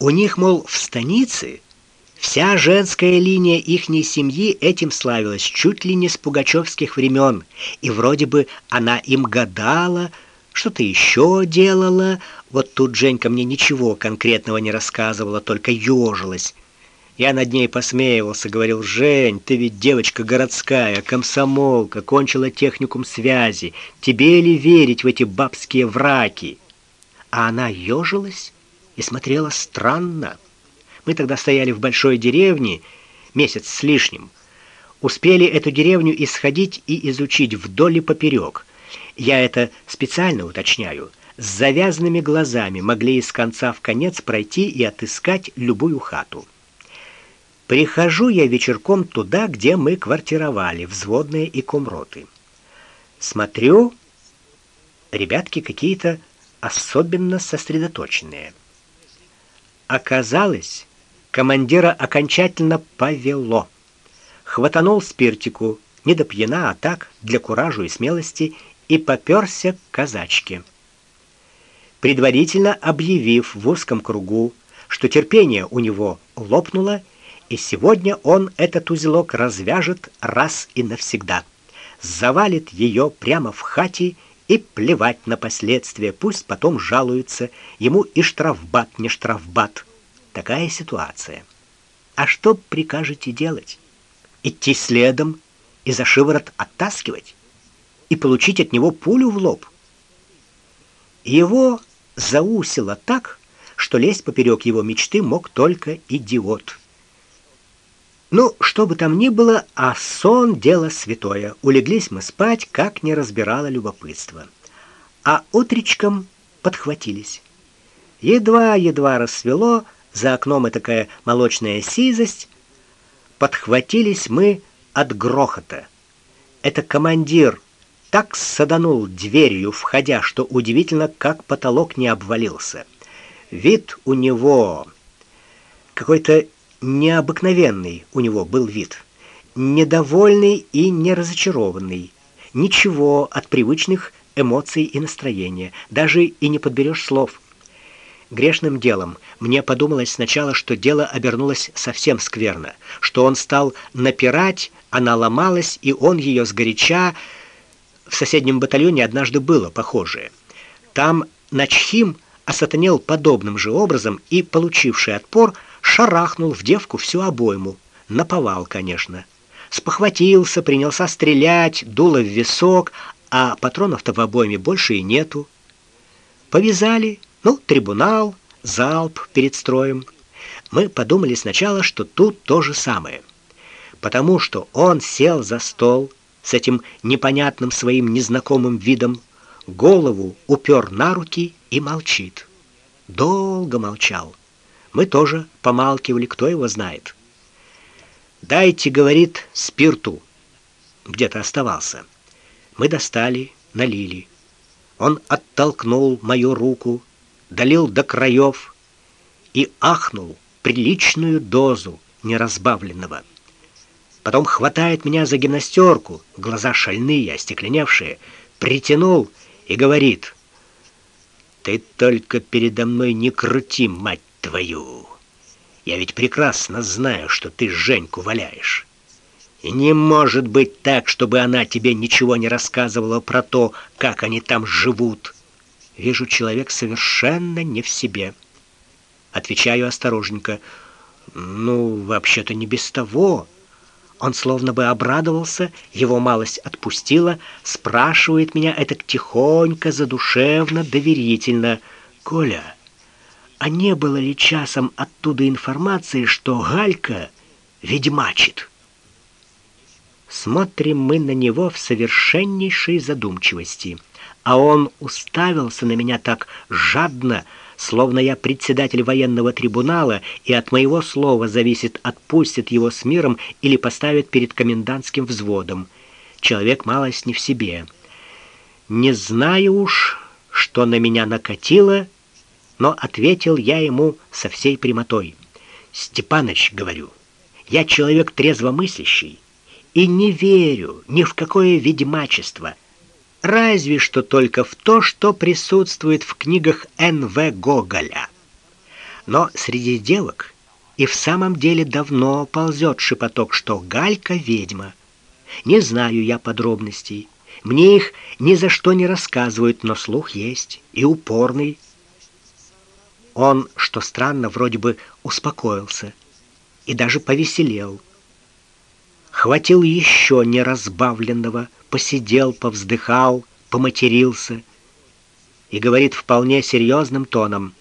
У них, мол, в станице вся женская линия ихней семьи этим славилась чуть ли не с пугачевских времен, и вроде бы она им гадала, что-то еще делала. Вот тут Женька мне ничего конкретного не рассказывала, только ёжилась. Я над ней посмеивался, говорил: "Жень, ты ведь девочка городская, комсомолка, кончила техникум связи. Тебе ли верить в эти бабские враки?" А она ёжилась и смотрела странно. Мы тогда стояли в большой деревне месяц с лишним. Успели эту деревню исходить и изучить вдоль и поперек. Я это специально уточняю. С завязанными глазами могли из конца в конец пройти и отыскать любую хату. Прихожу я вечерком туда, где мы квартировали, взводные и комроты. Смотрю, ребятки какие-то особенно сосредоточенные. Оказалось, командира окончательно повело. Хватанул спиртику, не до пьяна, а так, для куражу и смелости, и попёрся к казачке. Предварительно объявив в узком кругу, что терпение у него лопнуло, и сегодня он этот узелок развяжет раз и навсегда. Завалит ее прямо в хате и плевать на последствия, пусть потом жалуются, ему и штрафбат не штрафбат. Такая ситуация. А что прикажете делать? Идти следом и за шиворот оттаскивать и получить от него пулю в лоб? Его заусило так, что лезть поперек его мечты мог только идиот. Ну, что бы там ни было, а сон дело святое. Улеглись мы спать, как не разбирало любопытство. А утречком подхватились. Едва-едва рассвело, за окном и такая молочная сизость, подхватились мы от грохота. Это командир так саданул дверью, входя, что удивительно, как потолок не обвалился. Вид у него какой-то необыкновенный у него был вид, недовольный и не разочарованный. Ничего от привычных эмоций и настроения, даже и не подберешь слов. Грешным делом мне подумалось сначала, что дело обернулось совсем скверно, что он стал напирать, она ломалась, и он ее сгоряча в соседнем батальоне однажды было похожее. Там Начхим осатанел подобным же образом и, получивший отпор, шарахнул в девку всю обойму. Наповал, конечно. Спохватился, принялся стрелять, дуло в висок, а патронов-то в обойме больше и нету. Повязали, ну, трибунал, залп перед строем. Мы подумали сначала, что тут то же самое. Потому что он сел за стол с этим непонятным своим незнакомым видом, голову упер на руки и молчит. Долго молчал. Мы тоже помалкивали, кто его знает. Дайте, говорит, спирту. Где-то оставался. Мы достали, налили. Он оттолкнул мою руку, долил до краев и ахнул приличную дозу неразбавленного. Потом хватает меня за гимнастерку, глаза шальные, остекленевшие, притянул и говорит: "Ты только передо мной не крути, мать твою. Я ведь прекрасно знаю, что ты Женьку валяешь. И не может быть так, чтобы она тебе ничего не рассказывала про то, как они там живут. Вижу, человек совершенно не в себе. Отвечаю осторожненько: "Ну, вообще-то не без того". Он словно бы обрадовался, его малость отпустила, спрашивает меня это тихонько, задушевно, доверительно: "Коля, а не было ли часом оттуда информации, что Галька ведьмачит?" Смотрим мы на него в совершеннейшей задумчивости, а он уставился на меня так жадно, словно я председатель военного трибунала, и от моего слова зависит, отпустят его с миром или поставят перед комендантским взводом. Человек малость не в себе. Не знаю уж, что на меня накатило, но ответил я ему со всей прямотой. Степаныч, говорю, я человек трезвомыслящий и не верю ни в какое ведьмачество разве что только в то, что присутствует в книгах Н.В. Гоголя. Но среди девок и в самом деле давно ползет шепоток, что Галька ведьма. Не знаю я подробностей. Мне их ни за что не рассказывают, но слух есть и упорный. Он, что странно, вроде бы успокоился и даже повеселел. Хватил еще неразбавленного, посидел, повздыхал, поматерился и говорит вполне серьезным тоном: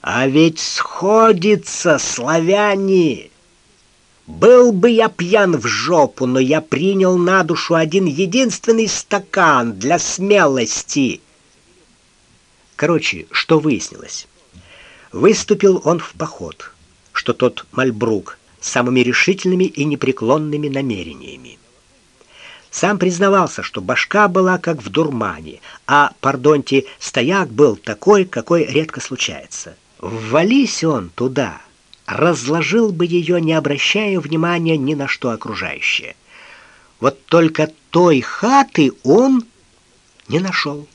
"А ведь сходится славяне. Был бы я пьян в жопу, но я принял на душу один единственный стакан для смелости". Короче, что выяснилось? Выступил он в поход, что тот Мальбрук с самыми решительными и непреклонными намерениями. Сам признавался, что башка была как в дурмане, а, пардонте, стояк был такой, какой редко случается. Ввались он туда, разложил бы ее, не обращая внимания ни на что окружающее. Вот только той хаты он не нашел.